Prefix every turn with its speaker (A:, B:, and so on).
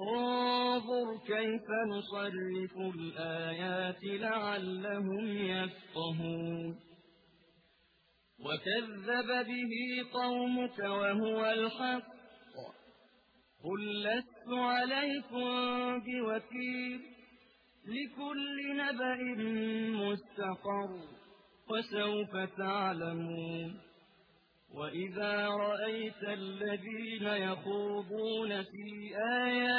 A: انظر كيف نصرف الآيات لعلهم يفقهون. وكذب به قومك وهو الحق. قل لست عليكم بوكيل. لكل نبأ مستقر. وسوف تعلمون. وإذا رأيت الذين يخوضون في آياتنا